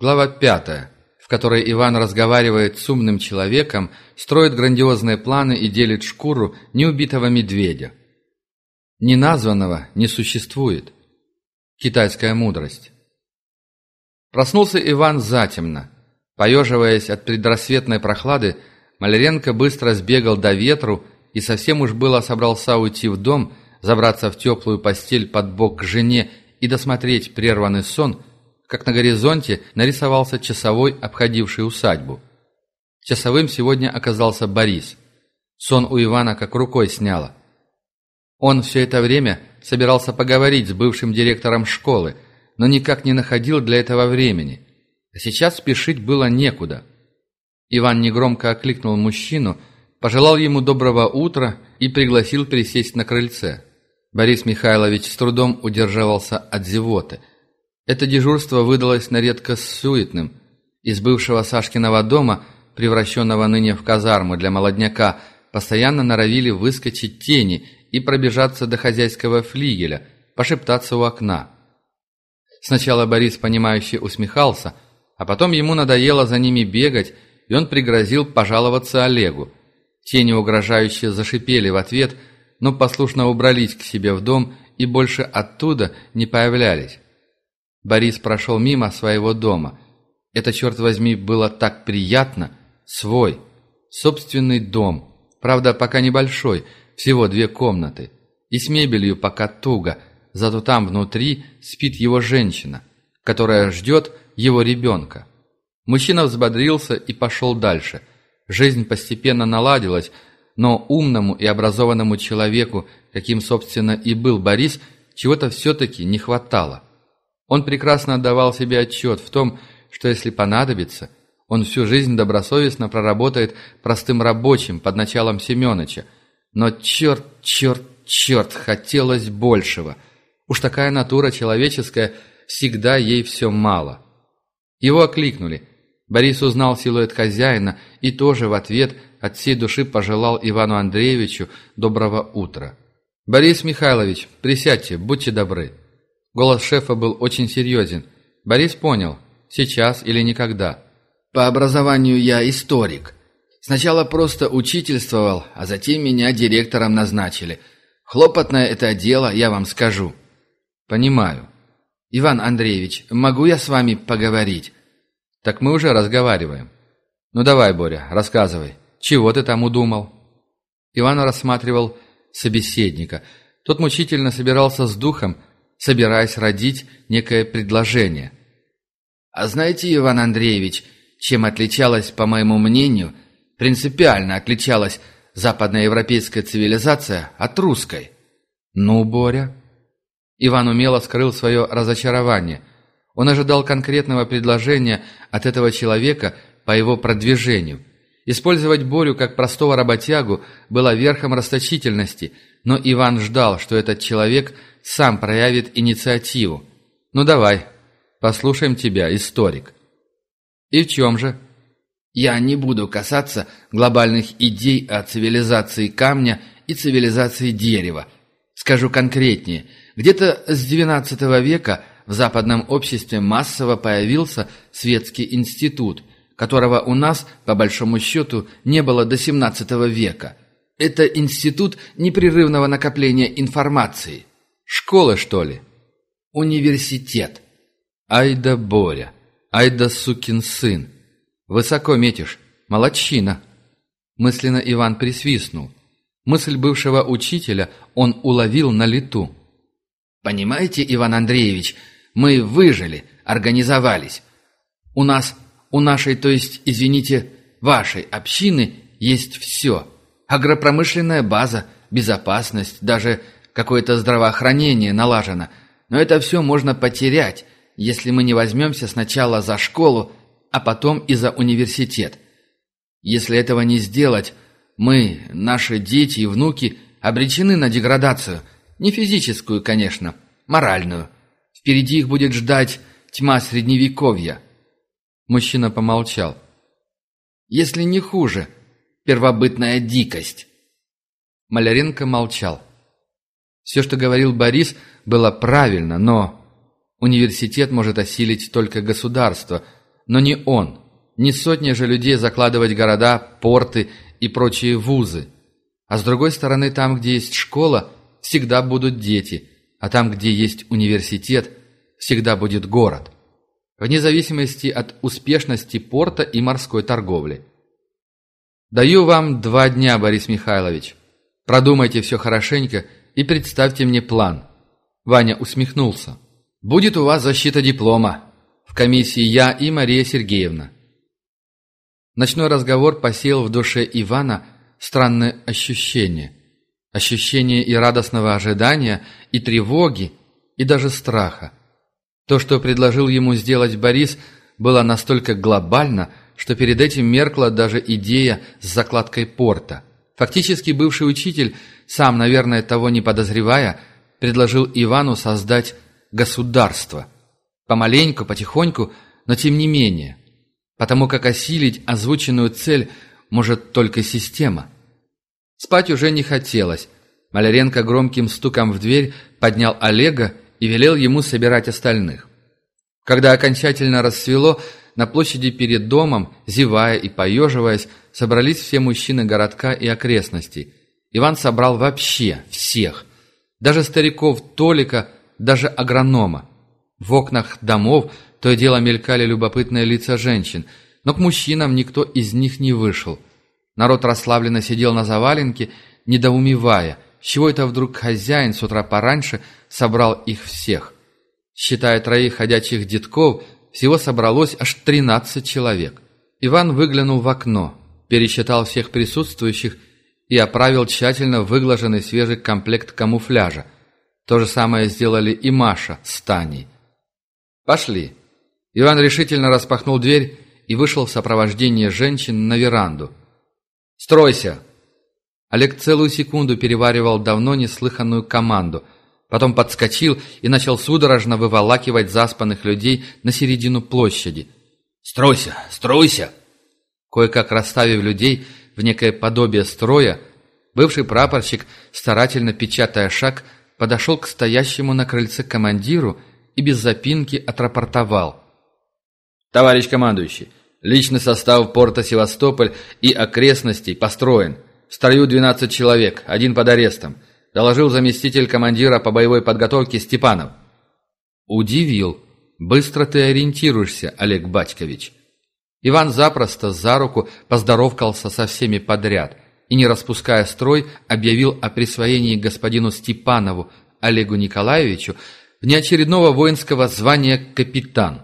Глава пятая, в которой Иван разговаривает с умным человеком, строит грандиозные планы и делит шкуру неубитого медведя. Неназванного не существует. Китайская мудрость. Проснулся Иван затемно. Поеживаясь от предрассветной прохлады, Маляренко быстро сбегал до ветру и совсем уж было собрался уйти в дом, забраться в теплую постель под бок к жене и досмотреть прерванный сон, как на горизонте нарисовался часовой, обходивший усадьбу. Часовым сегодня оказался Борис. Сон у Ивана как рукой сняло. Он все это время собирался поговорить с бывшим директором школы, но никак не находил для этого времени. А сейчас спешить было некуда. Иван негромко окликнул мужчину, пожелал ему доброго утра и пригласил присесть на крыльце. Борис Михайлович с трудом удерживался от зевоты – это дежурство выдалось на редкость суетным. Из бывшего Сашкиного дома, превращенного ныне в казарму для молодняка, постоянно норовили выскочить тени и пробежаться до хозяйского флигеля, пошептаться у окна. Сначала Борис, понимающе усмехался, а потом ему надоело за ними бегать, и он пригрозил пожаловаться Олегу. Тени угрожающе зашипели в ответ, но послушно убрались к себе в дом и больше оттуда не появлялись. Борис прошел мимо своего дома. Это, черт возьми, было так приятно. Свой, собственный дом. Правда, пока небольшой, всего две комнаты. И с мебелью пока туго, зато там внутри спит его женщина, которая ждет его ребенка. Мужчина взбодрился и пошел дальше. Жизнь постепенно наладилась, но умному и образованному человеку, каким, собственно, и был Борис, чего-то все-таки не хватало. Он прекрасно отдавал себе отчет в том, что если понадобится, он всю жизнь добросовестно проработает простым рабочим под началом Семеновича. Но черт, черт, черт, хотелось большего. Уж такая натура человеческая, всегда ей все мало. Его окликнули. Борис узнал силуэт хозяина и тоже в ответ от всей души пожелал Ивану Андреевичу доброго утра. «Борис Михайлович, присядьте, будьте добры». Голос шефа был очень серьезен. Борис понял, сейчас или никогда. «По образованию я историк. Сначала просто учительствовал, а затем меня директором назначили. Хлопотное это дело, я вам скажу». «Понимаю. Иван Андреевич, могу я с вами поговорить?» «Так мы уже разговариваем. Ну давай, Боря, рассказывай. Чего ты там удумал?» Иван рассматривал собеседника. Тот мучительно собирался с духом, собираясь родить некое предложение. «А знаете, Иван Андреевич, чем отличалась, по моему мнению, принципиально отличалась западноевропейская цивилизация от русской?» «Ну, Боря?» Иван умело скрыл свое разочарование. Он ожидал конкретного предложения от этого человека по его продвижению. Использовать Борю как простого работягу было верхом расточительности, но Иван ждал, что этот человек – сам проявит инициативу. Ну давай, послушаем тебя, историк. И в чем же? Я не буду касаться глобальных идей о цивилизации камня и цивилизации дерева. Скажу конкретнее. Где-то с XIX века в западном обществе массово появился светский институт, которого у нас, по большому счету, не было до XVII века. Это институт непрерывного накопления информации. Школа, что ли? Университет. Ай да Боря, ай да сукин сын. Высоко метишь, молодчина. Мысленно Иван присвистнул. Мысль бывшего учителя он уловил на лету. «Понимаете, Иван Андреевич, мы выжили, организовались. У нас, у нашей, то есть, извините, вашей общины есть все. Агропромышленная база, безопасность, даже какое-то здравоохранение налажено, но это все можно потерять, если мы не возьмемся сначала за школу, а потом и за университет. Если этого не сделать, мы, наши дети и внуки обречены на деградацию, не физическую, конечно, моральную. Впереди их будет ждать тьма средневековья. Мужчина помолчал. Если не хуже, первобытная дикость. Маляренко молчал. Все, что говорил Борис, было правильно, но университет может осилить только государство, Но не он, не сотни же людей закладывать города, порты и прочие вузы. А с другой стороны, там, где есть школа, всегда будут дети, а там, где есть университет, всегда будет город. Вне зависимости от успешности порта и морской торговли. Даю вам два дня, Борис Михайлович. Продумайте все хорошенько и представьте мне план. Ваня усмехнулся. Будет у вас защита диплома. В комиссии я и Мария Сергеевна. Ночной разговор посеял в душе Ивана странное ощущение. Ощущение и радостного ожидания, и тревоги, и даже страха. То, что предложил ему сделать Борис, было настолько глобально, что перед этим меркла даже идея с закладкой порта. Фактически бывший учитель, сам, наверное, того не подозревая, предложил Ивану создать государство. Помаленьку, потихоньку, но тем не менее потому как осилить озвученную цель может только система. Спать уже не хотелось. Маляренко громким стуком в дверь поднял Олега и велел ему собирать остальных. Когда окончательно рассвело, на площади перед домом, зевая и поеживаясь, собрались все мужчины городка и окрестностей. Иван собрал вообще всех. Даже стариков Толика, даже агронома. В окнах домов – то и дело мелькали любопытные лица женщин, но к мужчинам никто из них не вышел. Народ расслабленно сидел на заваленке, недоумевая, чего это вдруг хозяин с утра пораньше собрал их всех. Считая троих ходячих детков, всего собралось аж тринадцать человек. Иван выглянул в окно, пересчитал всех присутствующих и оправил тщательно выглаженный свежий комплект камуфляжа. То же самое сделали и Маша с Таней. «Пошли», Иван решительно распахнул дверь и вышел в сопровождении женщин на веранду. «Стройся!» Олег целую секунду переваривал давно неслыханную команду, потом подскочил и начал судорожно выволакивать заспанных людей на середину площади. «Стройся! Стройся!» Кое-как расставив людей в некое подобие строя, бывший прапорщик, старательно печатая шаг, подошел к стоящему на крыльце командиру и без запинки отрапортовал – «Товарищ командующий, личный состав порта Севастополь и окрестностей построен. В строю 12 человек, один под арестом», доложил заместитель командира по боевой подготовке Степанов. «Удивил. Быстро ты ориентируешься, Олег Батькович». Иван запросто за руку поздоровкался со всеми подряд и, не распуская строй, объявил о присвоении господину Степанову Олегу Николаевичу внеочередного воинского звания «капитан»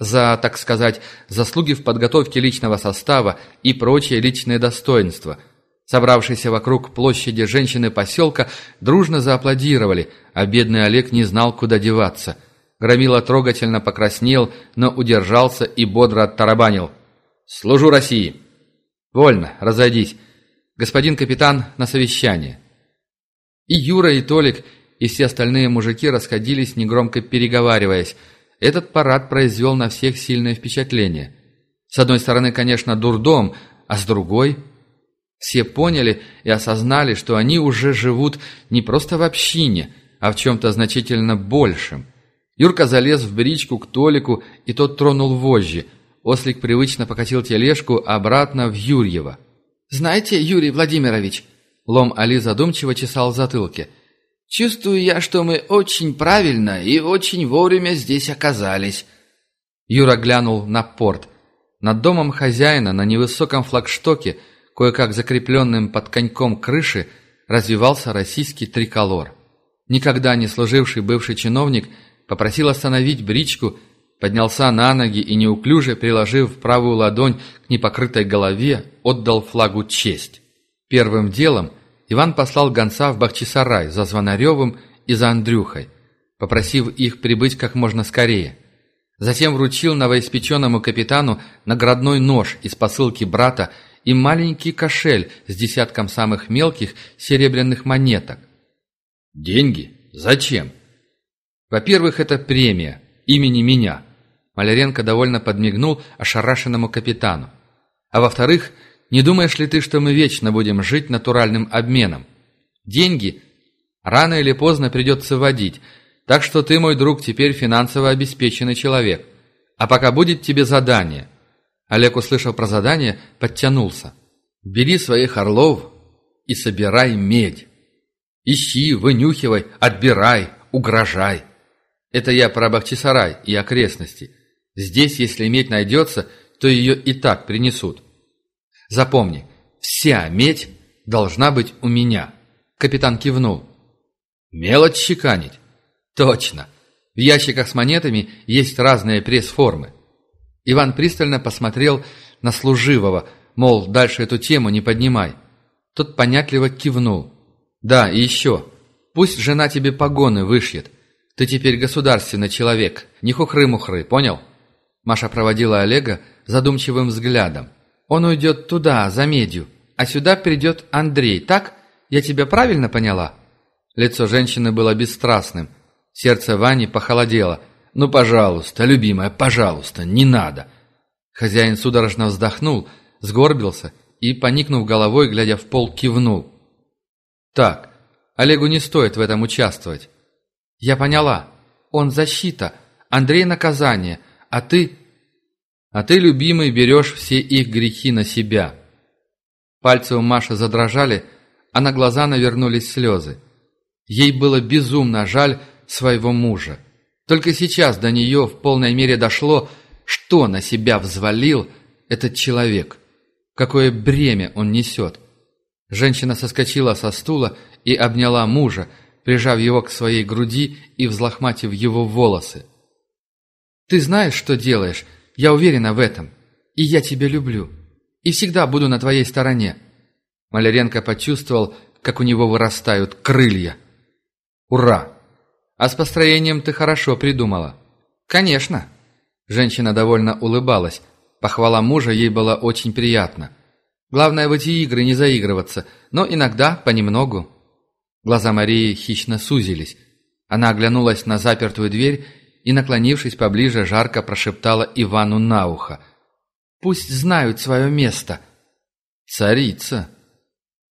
за, так сказать, заслуги в подготовке личного состава и прочие личные достоинства. Собравшиеся вокруг площади женщины поселка дружно зааплодировали, а бедный Олег не знал, куда деваться. Громила трогательно покраснел, но удержался и бодро оттарабанил. «Служу России!» «Вольно, разойдись. Господин капитан на совещание». И Юра, и Толик, и все остальные мужики расходились, негромко переговариваясь – этот парад произвел на всех сильное впечатление. С одной стороны, конечно, дурдом, а с другой... Все поняли и осознали, что они уже живут не просто в общине, а в чем-то значительно большем. Юрка залез в бричку к Толику, и тот тронул вожжи. Ослик привычно покатил тележку обратно в Юрьево. «Знаете, Юрий Владимирович...» Лом Али задумчиво чесал в затылке – Чувствую я, что мы очень правильно и очень вовремя здесь оказались». Юра глянул на порт. Над домом хозяина на невысоком флагштоке, кое-как закрепленным под коньком крыши, развивался российский триколор. Никогда не служивший бывший чиновник попросил остановить бричку, поднялся на ноги и, неуклюже приложив правую ладонь к непокрытой голове, отдал флагу честь. Первым делом – Иван послал гонца в Бахчисарай за Звонаревым и за Андрюхой, попросив их прибыть как можно скорее. Затем вручил новоиспеченному капитану наградной нож из посылки брата и маленький кошель с десятком самых мелких серебряных монеток. «Деньги? Зачем?» «Во-первых, это премия имени меня», Маляренко довольно подмигнул ошарашенному капитану. «А во-вторых, не думаешь ли ты, что мы вечно будем жить натуральным обменом? Деньги рано или поздно придется вводить, так что ты, мой друг, теперь финансово обеспеченный человек. А пока будет тебе задание». Олег, услышав про задание, подтянулся. «Бери своих орлов и собирай медь. Ищи, вынюхивай, отбирай, угрожай. Это я про Бахчисарай и окрестности. Здесь, если медь найдется, то ее и так принесут. Запомни, вся медь должна быть у меня. Капитан кивнул. Мелочь чеканить? Точно. В ящиках с монетами есть разные пресс-формы. Иван пристально посмотрел на служивого, мол, дальше эту тему не поднимай. Тот понятливо кивнул. «Да, и еще. Пусть жена тебе погоны вышьет. Ты теперь государственный человек, не хухры-мухры, понял?» Маша проводила Олега задумчивым взглядом. «Он уйдет туда, за медью, а сюда придет Андрей, так? Я тебя правильно поняла?» Лицо женщины было бесстрастным. Сердце Вани похолодело. «Ну, пожалуйста, любимая, пожалуйста, не надо!» Хозяин судорожно вздохнул, сгорбился и, поникнув головой, глядя в пол, кивнул. «Так, Олегу не стоит в этом участвовать». «Я поняла. Он защита, Андрей наказание, а ты...» «А ты, любимый, берешь все их грехи на себя». Пальцы у Маши задрожали, а на глаза навернулись слезы. Ей было безумно жаль своего мужа. Только сейчас до нее в полной мере дошло, что на себя взвалил этот человек, какое бремя он несет. Женщина соскочила со стула и обняла мужа, прижав его к своей груди и взлохматив его волосы. «Ты знаешь, что делаешь, я уверена в этом, и я тебя люблю, и всегда буду на твоей стороне». Маляренко почувствовал, как у него вырастают крылья. «Ура! А с построением ты хорошо придумала». «Конечно!» Женщина довольно улыбалась. Похвала мужа ей была очень приятна. Главное в эти игры не заигрываться, но иногда понемногу. Глаза Марии хищно сузились. Она оглянулась на запертую дверь и, наклонившись поближе, жарко прошептала Ивану на ухо. «Пусть знают свое место». «Царица».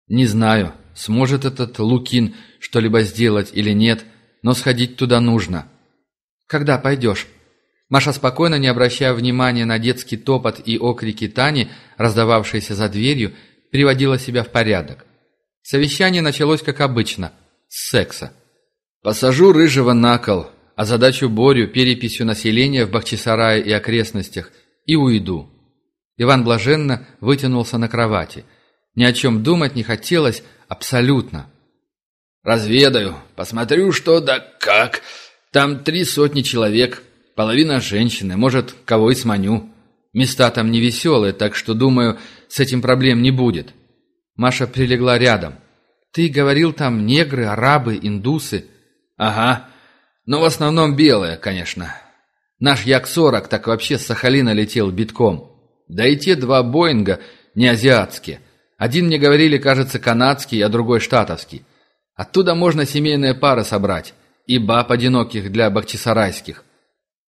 «Не знаю, сможет этот Лукин что-либо сделать или нет, но сходить туда нужно». «Когда пойдешь?» Маша спокойно, не обращая внимания на детский топот и окрики Тани, раздававшиеся за дверью, приводила себя в порядок. Совещание началось, как обычно, с секса. «Посажу рыжего на кол, а задачу Борю переписью населения в Бахчисарае и окрестностях и уйду». Иван блаженно вытянулся на кровати. Ни о чем думать не хотелось абсолютно. «Разведаю, посмотрю, что да как. Там три сотни человек, Половина женщины, может, кого и сманю. Места там не веселые, так что, думаю, с этим проблем не будет». Маша прилегла рядом. «Ты говорил, там негры, арабы, индусы». «Ага. Но в основном белые, конечно. Наш Як-40 так вообще с Сахалина летел битком. Да и те два Боинга не азиатские. Один, мне говорили, кажется, канадский, а другой штатовский. Оттуда можно семейные пары собрать. И баб одиноких для бахчисарайских.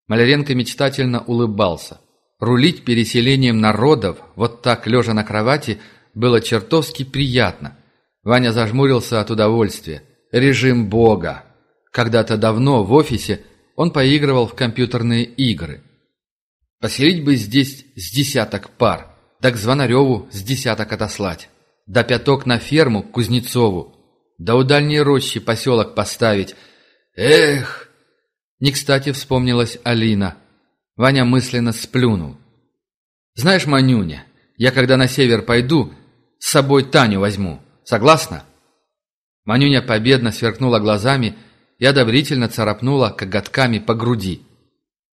Маляренко мечтательно улыбался. Рулить переселением народов, вот так лежа на кровати, было чертовски приятно. Ваня зажмурился от удовольствия. Режим бога. Когда-то давно в офисе он поигрывал в компьютерные игры. Поселить бы здесь с десяток пар, да к Звонареву с десяток отослать, да пяток на ферму к Кузнецову, да у дальней рощи поселок поставить. Эх! Не кстати вспомнилась Алина. Ваня мысленно сплюнул. «Знаешь, Манюня, я когда на север пойду, с собой Таню возьму. Согласна?» Манюня победно сверкнула глазами и одобрительно царапнула коготками по груди.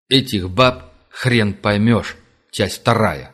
«Этих баб хрен поймешь. Часть вторая».